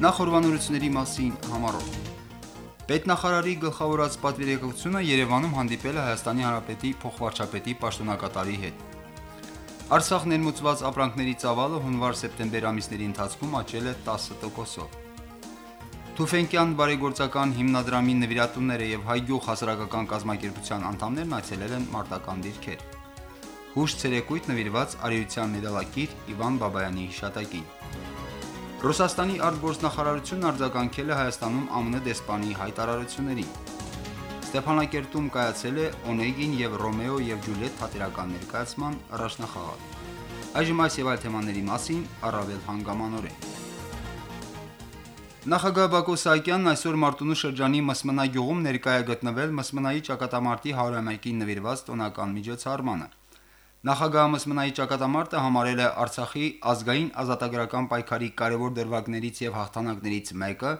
Նախորbanությունների մասին համառոտ Պետնախարարի գլխավորած պատվիրակությունը Երևանում հանդիպել է Հայաստանի Հանրապետի փոխվարչապետի պաշտոնակատարի հետ։ Արցախ ներմուծված ապրանքների ծավալը հունվար-սեպտեմբեր ամիսների ընթացքում աճել է 10%-ով։ Թուֆենկյան բարեգործական հիմնադրամի նվիրատուները եւ Հայգյուղ հասարակական կազմակերպության անդամներն այցելել են մարտական դիրքեր։ Հուշ ցերեկույթ նվիրված արիության մեդալակիր Իվան Բաբայանի հիշատակին։ Ռուսաստանի արտգործնախարարությունն արձագանքել է Հայաստանում ԱՄՆ դեսպանի հայտարարություններին։ Ստեփանակերտում կայացել է Օնեգին եւ Ռոմեո եւ Ջուլիետ թատերական ներկայացման առաջնախաղը։ Այժմ այս եւ այլ թեմաների մասին առավել հանգամանորեն։ Նախագահ Բակո Սահակյանն այսօր Մարտունու շրջանի Մսմնա գյուղում ներկայ է գտնվել Մսմնայի ճակատամարտի 100-ամյակին նվիրված տոնական միջոցառմանը։ Նախագահ Մսմնայի ճակատամարտը համարել է Արցախի ազգային ազատագրական պայքարի կարևոր դրվագներից եւ հաղթանակներից մեկը,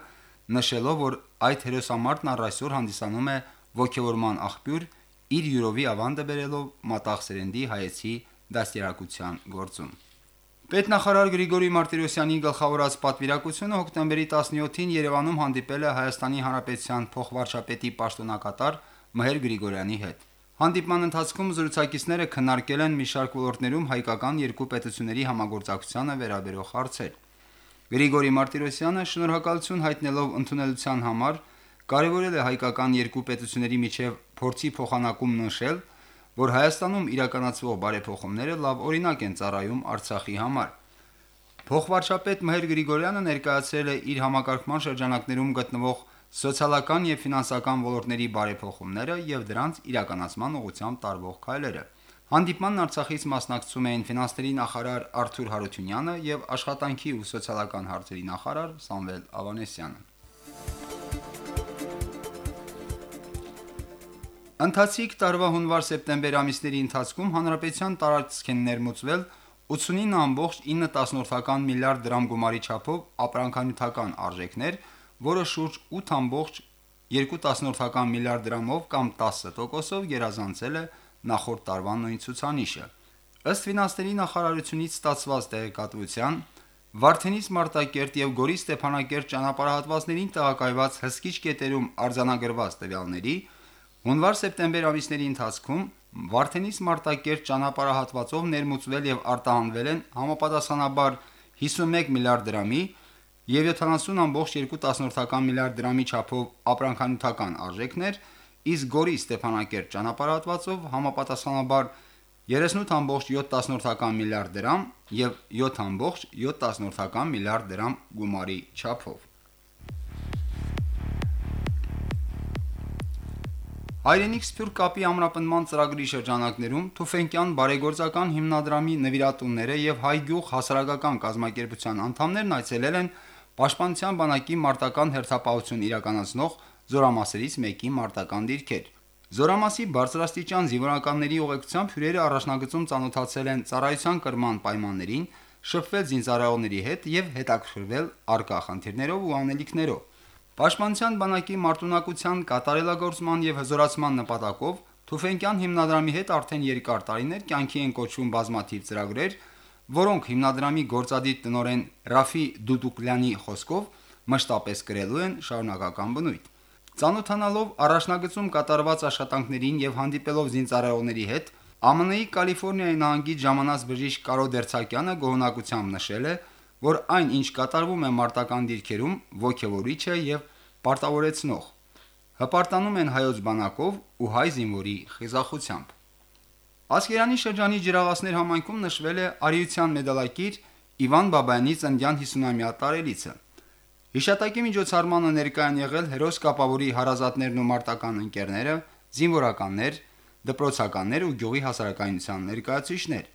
նշելով, որ այդ հերոսամարտն առ այսօր հանդիսանում է ողջավորման աղբյուր իր յուրովի ավանդը բերելով մատաղ սերնդի հայեցի դաստիարակության գործում։ Պետնախարար Գրիգորի Մարտիրոսյանի գլխավորած պատվիրակությունը հոկտեմբերի 17-ին Երևանում հանդիպել է Հայաստանի Հանրապետության փոխվարչապետի պաշտոնակատար Մհեր Գրիգորյանի հետ։ Հանդիպման ընթացքում զրուցակիցները քննարկել են մի շարք ոլորտներում հայկական երկու պետությունների համագործակցությանը վերաբերող հարցեր։ Գրիգորի Մարտիրոսյանը շնորհակալություն հայտնելով ընդունելության համար կարևորել է հայկական երկու պետությունների միջև փորձի փոխանակում նշել, որ Հայաստանում իրականացվող բարեփոխումները լավ օրինակ են ծառայում Արցախի համար։ Փոխվարչապետ Մհեր Գրիգորյանը ներկայացրել է իր համակարգման շրջանակներում գտնվող սոցիալական եւ ֆինանսական ոլորտների բարեփոխումները եւ դրանց իրականացման ուղղությամբ տարվող քայլերը։ Հանդիպմանն Արցախից մասնակցում էին ֆինանսների նախարար Արթուր Հարությունյանը եւ աշխատանքի ու սոցիալական հարցերի նախարար Սամվել Ավանեսյանը։ Ընթացիկ տարվա հունվար-սեպտեմբեր ամիսների ընթացքում հանրապետության տարածք են ներմուծվել 89.9 միլիարդ դրամ գումարի չափով ապրանքանյութական արժեքներ, որը շուրջ 8.2 միլիարդ դրամով կամ 10%-ով գերազանցել է նախորդ տարվա նույն ցուցանիշը։ Ըստ ֆինանսների նախարարությունից ստացված տեղեկատվության, Վարդենիս Մարտակերտ եւ Գորի Ստեփանակերտ ճանապարհատվածներին տեղակայված հսկիչ կետերում արձանագրված տվյալների հունվար-սեպտեմբեր ամիսների ընթացքում Վարդենիս Մարտակերտ ճանապարհատվածով ներմուծվել եւ արտահանվել են համապատասխանաբար 51 միլիարդ դրամի եւ 70.2 միլիարդ դրամի չափով ապրանքանյութական արժեքներ, իսկ Գորի Ստեփանակերտ ճանապարհատվածով համապատասխանաբար 38.7 միլիարդ դրամ եւ 7.7 միլիարդ դրամ գումարի չափով։ Հայրենիք Սփյուռք կապի ամրապնման ծրագրի շրջանակներում Թուֆենկյան բարեգործական հիմնադրամի նվիրատունները եւ Հայգյուղ հասարակական կազմակերպության անդամներն այցելել են Պաշտպանության բանակի մարտական հերթապահություն իրականացնող զորամասերից մեկի մարտական դիրքեր։ Զորամասի բարձրաստիճան զինվորականների ուղեկցությամբ հյուրերը առաջնագծում ծանոթացել են ծառայության կրման պայմաններին, շփվել զինծառայողների հետ եւ հետաքրքրվել արկա խնդիրներով ու անելիքներով։ Պաշտպանության բանակի մարտունակության կատարելագործման եւ հզորացման նպատակով Թուֆենկյան հիմնադրամի հետ արդեն երկար տարիներ կյանքի են կոչվում բազմաթիվ ծրագրեր, որոնք հիմնադրամի գործադիր տնօրեն Ռաֆի Դուդուկլյանի խոսքով մշտապես գրելու են շարունակական բնույթ։ Ծանոթանալով առաջնագծում կատարված աշխատանքներին եւ հանդիպելով զինծառայողների հետ, ԱՄՆ-ի Կալիֆոռնիայի նահանգի ժամանած բժիշկ Կարո Դերցակյանը գոհնակությամբ նշել է, որ այն ինչ կատարվում է մարտական դիրքերում ողջավորիչ է եւ պարտավորեցնող։ Հպարտանում են հայոց բանակով ու հայ զինվորի խիզախությամբ։ Ասկերանի շրջանի ջրաղացներ համայնքում նշվել է արիության մեդալակիր Իվան Բաբայանի ծննդյան 50-ամյա տարելիցը։ Հիշատակի միջոցառմանը ներկայան եղել հերոս կապավորի հարազատներն ու մարտական ընկերները, զինվորականներ, դպրոցականներ ու գյուղի հասարակայնության ներկայացուցիչներ։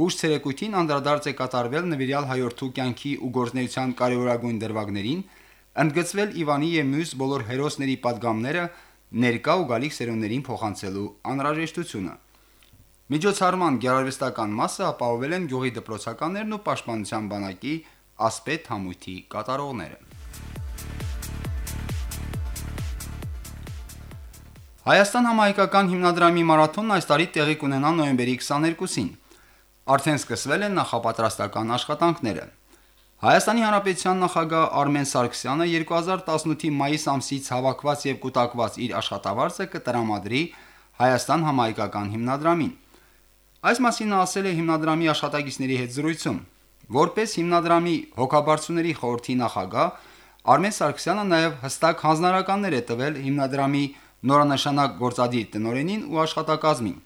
Հուշ ցերեկույթին անդրադարձ է կատարվել նվիրյալ հայորդու կյանքի ու գործնեության կարևորագույն դրվագներին, ընդգծվել Իվանի եւ մյուս բոլոր հերոսների падգամները ներկա ու գալիք սերունդերին փոխանցելու անհրաժեշտությունը։ Միջոցառման գեղարվեստական մասը ապահովել են գյուղի դպրոցականներն ու պաշտպանության բանակի ասպետ համույթի կատարողները։ Հայաստան համահայկական հիմնադրամի մարաթոնն այս տարի տեղի կունենա նոյեմբերի 22-ին։ Արդեն սկսվել են նախապատրաստական աշխատանքները։ Հայաստանի Հանրապետության նախագահ Արմեն Սարգսյանը 2018-ի մայիս ամսից հավաքված եւ կուտակված իր աշխատավարձը կտրամադրի Հայաստան համահայկական հիմնադրամին։ Այս մասին նա ասել է հիմնադրամի աշխատակիցների հետ զրույցում։ Որպես հիմնադրամի հոգաբարձուների խորհրդի նախագահ Արմեն Սարգսյանը նաև հստակ հանձնարարականներ է տվել հիմնադրամի նորանշանակ գործադիր տնօրենին ու աշխատակազմին։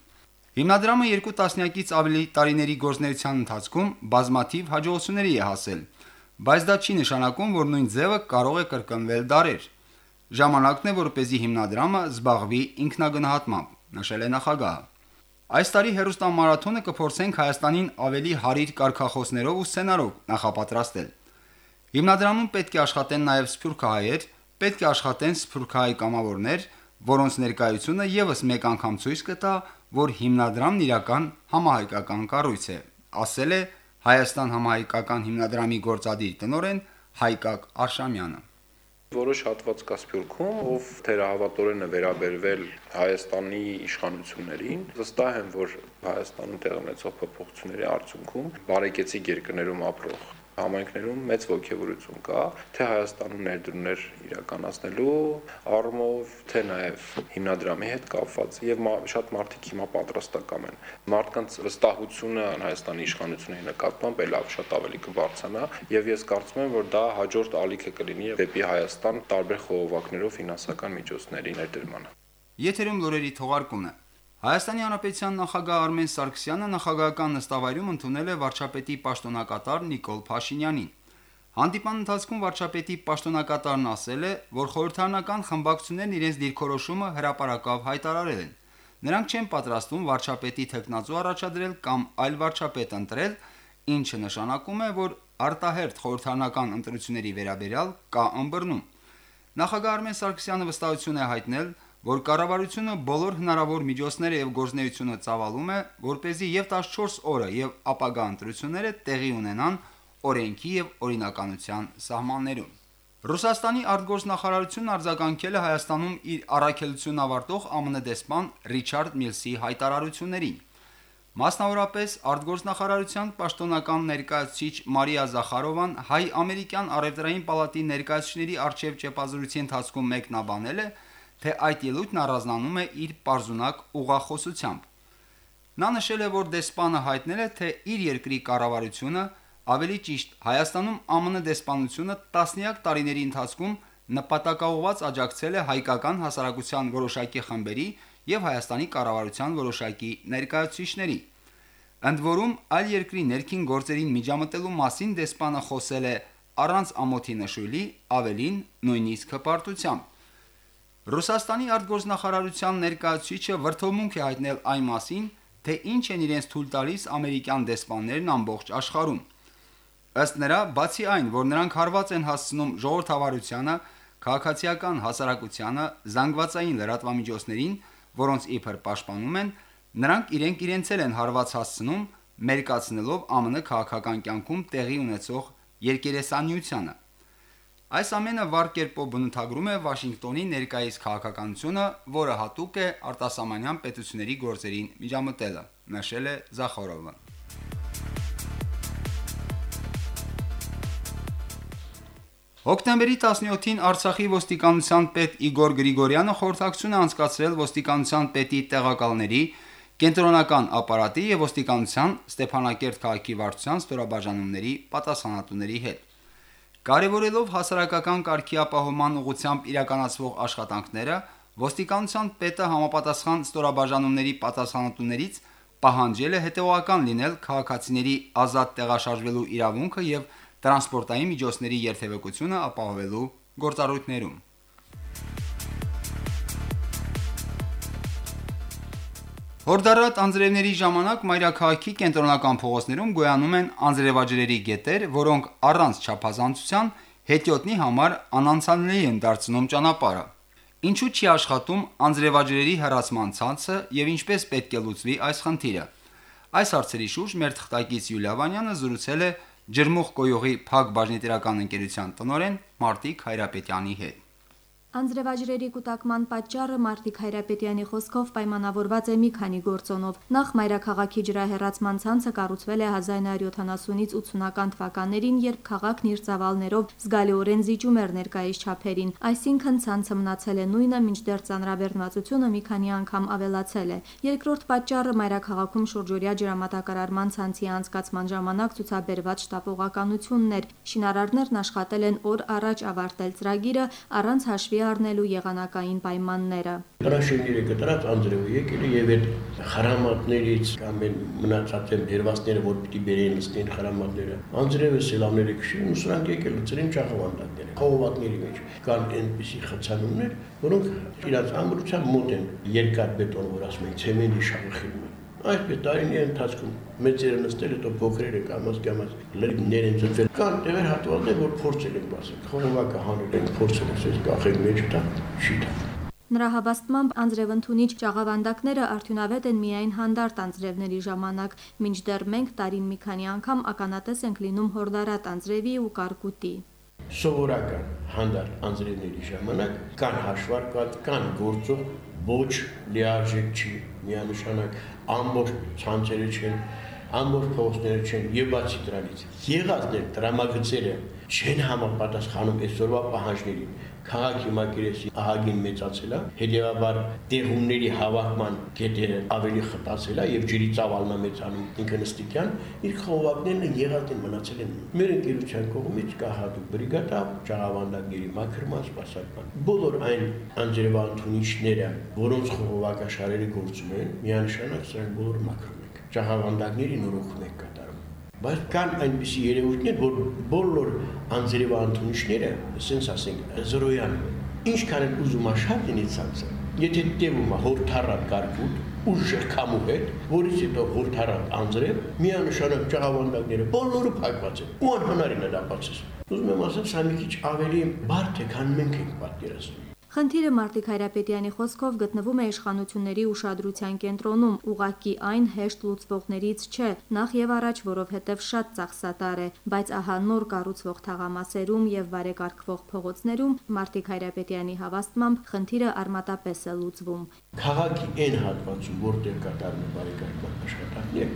Հիմնադրամը երկու տասնյակից ավելի տարիների գործունեության ընթացքում բազմաթիվ հաջողությունների է հասել, բայց դա չի նշանակում, որ նույն ձևը կարող է կրկնվել դարեր։ Ժամանակն է, որպեսզի հիմնադրամը զբաղվի ինքնագնահատմամբ, նշել է նախագահը։ Այս տարի հերոստամարաթոնը կփորձենք Հայաստանին ավելի հարիր կարգախոսներով ու սցենարով նախապատրաստել։ Հիմնադրամում պետք է աշխատեն նաև սփյուռքահայեր, պետք է աշխատեն սփյուռքահայ կամավորներ, որոնց ներկայությունը եւս մեկ անգամ ցույց կտա, որ հիմնադրամն իրական համահայկական կառույց է, ասել է Հայաստան համահայկական հիմնադրամի գործադիր տնօրեն Հայկակ Արշամյանը որոշ հատված կա Սփյուռքում, ով թերահավատորեն է վերաբերվել Հայաստանի իշխանություններին։ Վստահ եմ, որ Հայաստանում տեղ ունեցող փոփոխությունների արդյունքում բարեկեցիկ երկրներում ապրող համայնքներում մեծ ողջավորություն կա, թե Հայաստանում ներդրումներ իրականացնելու առումով, թե նաև հիմնադրամի հետ կապված եւ շատ մարդիկ հիմա պատրաստական են։ Մարդկանց վստահությունը Հայաստանի իշխանությունների նկատմամբ էլ շատ ավելի կբարձրանա եւ ես կարծում եմ, որ դա հաջորդ ալիքը կլինի դեպի Հայաստան տարբեր խողովակներով ֆինանսական միջոցների ներդրմանը։ Եթերում լուրերի թողարկումն է։ Հայաստանի Հանրապետության նախագահ Արմեն Սարգսյանը նախագահական նստավայրում ընդունել է վարչապետի պաշտոնակատար Նիկոլ Փաշինյանին։ Հանդիպան ընթացքում վարչապետի պաշտոնակատարն ասել է, որ խորհրդարանական խմբակցություններն իրենց դիրքորոշումը հրաապարակավ հայտարարել են։ Նրանք չեն պատրաստվում վարչապետի թեկնածու առաջադրել կամ այլ վարչապետ ընտրել, ինչը նշանակում է, որ արտահերթ խորհրդարանական ընտրությունների վերաբերյալ կա ըմբռնում։ Նախագահ Արմեն Սարգսյանը վստահություն է հայտնել, որ կառավարությունը բոլոր հնարավոր միջոցները եւ գործնեությունը ծավալում է, որ เป զի եւ 14 օրը եւ ապագա ընտրությունները տեղի ունենան օրենքի եւ օրինականության սահմաններում։ Ռուսաստանի արտգործնախարարությունն արձագանքել է Հայաստանում իր առաքելությունն ավարտող ԱՄՆ դեսպան Ռիչարդ Միլսի հայտարարություններին։ Մասնավորապես արտգործնախարարության պաշտոնական ներկայացուցիչ Մարիա Զախարովան հայ-ամերիկյան առևտրային պալատի ներկայացուցիչների արչև ճեպազրույցի ընթացքում մեկնաբանել է, թե այդ ելույթն առանձնանում է իր պարզունակ ուղախոսությամբ։ Նա նշել է, որ դեսպանը հայտնել է, թե իր երկրի կառավարությունը, ավելի ճիշտ Հայաստանում ԱՄՆ դեսպանությունը տասնյակ տարիների ընթացքում նպատակաուղված աջակցել է հայկական հասարակության որոշակի խմբերի եւ Հայաստանի կառավարության որոշակի ներկայացուցիչների։ Ընդ որում, այլ երկրի ներքին գործերին միջամտելու մասին դեսպանը խոսել է առանց ամոթի նշույլի, ավելին նույնիսկ հպարտությամբ։ Ռուսաստանի արտգործնախարարության ներկայացուցիչը վրթովմունք է հայտնել այն մասին, թե ինչ են իրենց թույլ տալիս ամերիկյան դեսպաններն ամբողջ աշխարհում։ Ըստ նրա, բացի այն, որ նրանք հարված են հասցնում ժողովրդավարությանը, քաղաքացիական հասարակությանը, զանգվածային լրատվամիջոցներին, որոնց իբր պաշտպանում են, նրանք իրենք իրենց էլ են հարված հասցնում, մերկացնելով ԱՄՆ քաղաքական կյանքում տեղի ունեցող երկերեսանյութանը։ Այս ամենը վառ կերպով բնութագրում է Վաշինգտոնի ներկայիս քաղաքականությունը, որը հատուկ է արտասահմանյան պետությունների գործերին միջամտելը, նշել է Զախարովը։ Հոկտեմբերի 17-ին Արցախի ոստիկանության պետ Իգոր Գրիգորյանը խորհրդակցություն է անցկացրել ոստիկանության պետի տեղակալների, կենտրոնական ապարատի եւ ոստիկանության Ստեփանակերտ քաղաքի վարչության ստորաբաժանումների պատասխանատուների հետ։ Կարևորելով հասարակական կարգի ապահովման ուղղությամբ իրականացվող աշխատանքները, ոստիկանության պետը համապատասխան ստորաբաժանումների պատասխանատուներից պահանջել է հետևողական լինել քաղաքացիների ազատ տեղաշարժվելու իրավունքը եւ տրանսպորտային միջոցների երթևեկությունը ապահովելու գործառույթներում։ Հորդառատ անձրևների ժամանակ մայրաքաղաքի կենտրոնական փողոցներում գոյանում են անձրևաջրերի գետեր, որոնք առանց չափազանցության հետիոտնի համար անանցանելի են դարձնում ճանապարհը։ Ինչու չի աշխատում անձրևաջրերի հեռացման ցանցը եւ ինչպես պետք է լուծվի այս խնդիրը։ Այս հարցերի շուրջ մեր թղթակից Յուլիա Վանյանը զրուցել է ջրմուղ կոյուղի Փակ բաժնետիրական ընկերության տնօրեն Մարտիկ Հայրապետյանի հետ։ Անձրևաջրերի կուտակման պատճառը Մարտիկ Հայրապետյանի խոսքով պայմանավորված է մի քանի գործոնով։ Նախ մայրաքաղաքի ջրահեռացման ցանցը կառուցվել է 1970-ից 80-ական թվականներին, երբ քաղաքն իր ծավալներով զգալիորեն զիջում էր ներկայիս չափերին, այսինքն ցանցը մնացել է նույնը, մինչդեռ ծանրաբեռնվածությունը մի քանի անգամ ավելացել է։ Երկրորդ պատճառը մայրաքաղաքում շուրջօրյա ջրամատակարարման ցանցի անցկացման ժամանակ ցուցաբերված շտապողականությունն էր։ Շինարարներն աշխատել են օր առաջ ավարտել ծրագիրը առանց հաշվի առնելու եղանակային պայմանները։ Տրաշենները կտրած անձրևը եկել է եւ այդ խրամատներից կամ այն մնացած են բերվածները, որ պիտի բերեն նստեն խրամատները։ Անձրևը սելավները քշին ու սրանք եկել ծրին ճախավանդակները։ Խողովակների մեջ կան այնպիսի խցանումներ, որոնք իրաց ամրության մոտ են երկար բետոն, որ ասում են ցեմենտի շաղախին Այսպես տարիների ընթացքում մեծերը նստել հետո փոքրերը կամած կամած լրիվներ են ծծել։ Կան տեղեր հատվածներ, որ փորձել են բացել։ Խողովակը հանել են, փորձել են, ասես կախել մեջ տա, չի տա։ Նրա հավաստմամբ անձրևընդունիչ ճաղավանդակները արդյունավետ են միայն հանդարտ անձրևների ժամանակ, մինչդեռ մենք տարին մի քանի անգամ ականատես ենք լինում հորդարատ անձրևի ու կարկուտի սովորական հանդարտ անձրևների ժամանակ կան հաշվարկված, կան գործող ոչ լիարժեք չի միանշանակ ամբողջ ցանցերը չեն ամբողջ փողոցները չեն եւ բացի դրանից եղածներ դրամագծերը չեն համապատասխանում այսօրվա պահանջներին քաղաքի մակերեսի ահագին մեծացել է, հետեւաբար տեղումների հավաքման կետերը ավելի խտացել է եւ ջրի ծավալն է մեծանում ինքը նստիկյան, իր խողովակներն եղած են մնացել են։ Մեր ընկերության կողմից կա հատուկ բրիգադա ճաղավանդակների մաքրման սպասարկման։ Բոլոր այն անջրվանթունիչները, որոնց խողովակաշարերը գործում են, միանշանակ սրանք բոլորը մաքրում են։ Ճաղավանդակների նորոգում են բայց կան այնպիսի երևույթներ, որ բոլոր անձրևանթունիչները, ասենց ասենք, զրոյան ինչքան են ուզում աշատ լինի ցանցը։ Եթե տևում է հորթառատ կարկուտ, ուժեղ քամու հետ, որից հետո հորթառատ անձրև, միանշանակ ճաղավանդակները բոլորը փակված են։ Ու անհնարին է դա բացել։ Ուզում եմ ասել, սա մի քիչ ավելի բարդ է, քան մենք ենք պատկերացնում։ Խնդիրը Մարտիկ Հայրապետյանի խոսքով գտնվում է իշխանությունների ուշադրության կենտրոնում, ուղակի այն հեշտ լուծվողներից չէ, նախ եւ առաջ, որովհետեւ շատ ծախսատար է, բայց ահա նոր կառուցվող թաղամասերում եւ բարեկարգվող փողոցներում Մարտիկ Հայրապետյանի հավաստմամբ խնդիրը արմատապես է լուծվում։ Քաղաքի այն հատվածում, որտեղ կատարվում է բարեկարգման աշխատանքներ,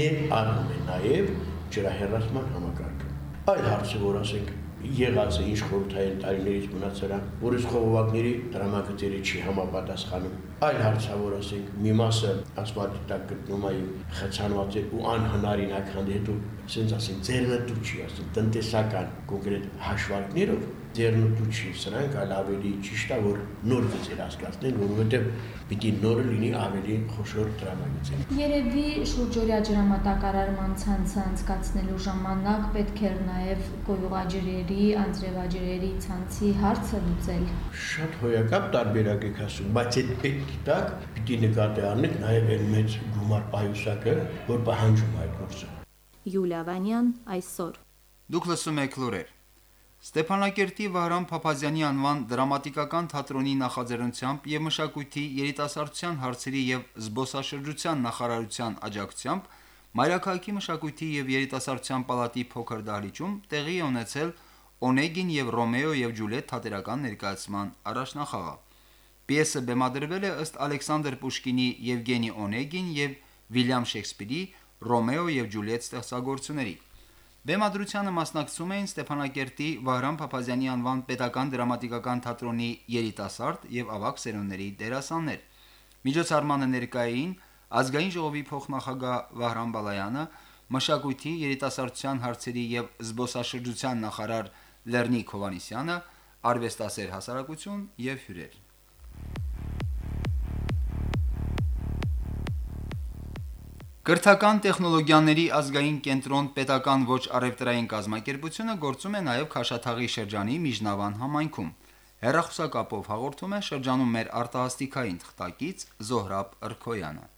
ներառում է նաեւ ջրահեռացման համակարգը։ Այլ հարցը, որ ասենք եղած է ինչ խորհրդային տարիներից մնացել է, որ այս խողովակների դրամագծերը չի համապատասխանում։ Այլ հարցավոր ասենք, մի մասը ասֆալտի տակ գտնում է խցանված է ու անհնարին ականդի հետո, ասենց ասենք, ձեռնտու չի, ասենք, տնտեսական կոնկրետ հաշվարկներով ձեռնտու չի, սրանք այլ ավելի ճիշտ է որ նոր գծեր հասկացնեն, որովհետև պիտի նորը լինի ավելի խոշոր դրամագիծ։ Երևի շուրջօրյա ջրամատակարարման ցանցը անցկացնելու ժամանակ պետք էր նաև կոյուղաջրերի, անձրևաջրերի ցանցի հարցը լուծել։ Շատ հոյակապ տարբերակ եք ասում, բայց այդ պետք տակ պիտի նկատի առնեք նաև այն մեծ գումար պայուսակը, որ պահանջում այդ գործը։ Յուլիա Վանյան այսօր Դուք լսում եք լուրեր։ Ստեփանակերտի Վահրամ Փափազյանի անվան դրամատիկական թատրոնի նախաձեռնությամբ եւ մշակույթի երիտասարդության հարցերի եւ զբոսաշրջության նախարարության աջակցությամբ Մայրաքաղաքի մշակույթի եւ երիտասարդության պալատի փոքր դահլիճում տեղի ունեցել Օնեգին եւ Ռոմեո եւ Ջուլիետ թատերական ներկայացման առաջնախաղը։ Պիեսը բեմադրվել է ըստ Ալեքսանդր Պուշկինի Եվգենի Օնեգին եւ Վիլյամ Շեքսպիրի Ռոմեո եւ Ջուլիետ ստեղծագործությունների։ Բեմադրությանը մասնակցում էին Ստեփանակերտի Վահրամ Փափազյանի անվան Պետական դրամատիկական թատրոնի երիտասարդ եւ ավագ սերունդների դերասաններ։ Միջոցառմանը ներկային ազգային ժողովի փոխնախագահ Վահրամ Բալայանը, մշակույթի, երիտասարդության հարցերի եւ զբոսաշրջության նախարար Լեռնիկ Հովանիսյանը, արվեստասեր հասարակություն եւ հյուրեր։ Կրթական տեխնոլոգիաների ազգային կենտրոն պետական ոչ առևտրային կազմակերպությունը գործում է նաև Քաշաթաղի շրջանի Միջնավան համայնքում։ Հերախոսակապով հաղորդում է շրջանում մեր արտահասթիկային թղթակից Զոհրաբ Ըրքոյանը։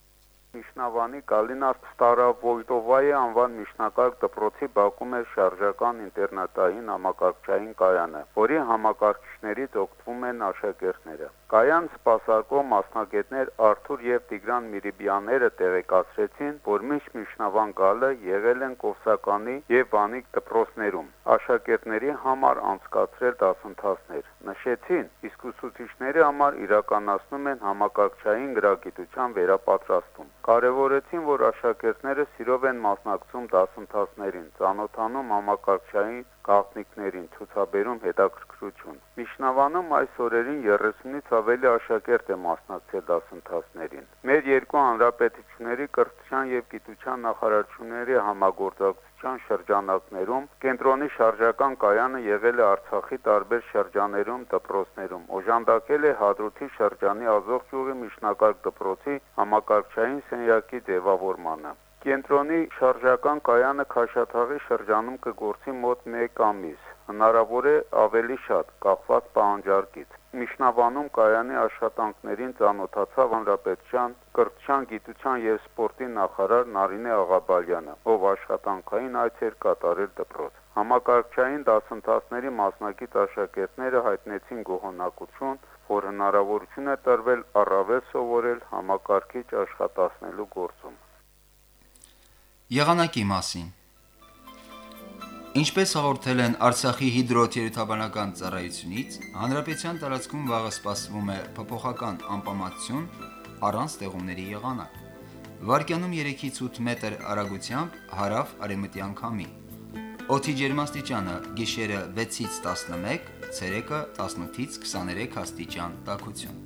Միշնավանի Գալինա Ստարավոյտովայի անվան միջնակարգ դպրոցի Բաքում է շարժական ինտերնատային համակարգչային կայանը, որի համակարգիչներից օգտվում են աշակերտները։ Կայան սպասարկող մասնագետներ Արթուր եւ Տիգրան Միրիբյանները տեղեկացրեցին, որ միշտ Միշնավան գալը եղել են Կովսականի եւ Վանիկ դպրոցներում աշակերտների համար անցկացրել դասընթացներ։ Նշեցին, իսկ ուսուցիչների համար իրականացնում են համակարգչային գրագիտության վերապատրաստում։ Կարևորեցին, որ աշակերտները սիրով են մասնակցում դասընթացներին, ծանոթանում համակարգչային գաղտնիքներին, ցուցաբերում հետաքրքրություն։ Միշնավանում այս օրերին 30-ից ավելի աշակերտ է մասնակցել դասընթացներին։ Մեր երկու հանրապետությունների կրթության եւ գիտության նախարարությունների համագործակցության շրջանակներում կենտրոնի շարժական կայանը եղել է Արցախի տարբեր շրջաներում դպրոցներում։ Օժանդակել է Հադրութի շրջանի Ազող գյուղի միջնակարգ դպրոցի համակարգչային սենյակի ձևավորմանը։ Կենտրոնի շարժական կայանը Քաշաթաղի շրջանում կգործի մոտ 1 ամիս, հնարավոր է ավելի շատ, կախված պահանջարկից։ Միշնավանում կայանի աշխատանքներին ծանոթացավ Հանրապետության կրթության, գիտության եւ սպորտի նախարար Նարինե Աղաբալյանը, ով աշխատանքային այց էր կատարել դպրոց։ Համակարգչային դասընթացների մասնակից աշակերտները հայտնեցին գոհունակություն, որ հնարավորություն է տրվել առավել սովորել համակարգիչ աշխատացնելու գործում։ Եղանակի մասին Ինչպես հաղորդել են Արցախի հիդրոթերապևտաբանական ծառայությունից, հանրապետության տարածքում վաղը սպասվում է փոփոխական անպամատություն առանց ձեղումների եղանակ։ Վարկյանում 3-ից 8 մետր արագությամբ հարավ արևմտյան քամի։ Օդի ջերմաստիճանը՝ գիշերը 6-ից 11, ցերեկը 18-ից 23 աստիճան տաքություն։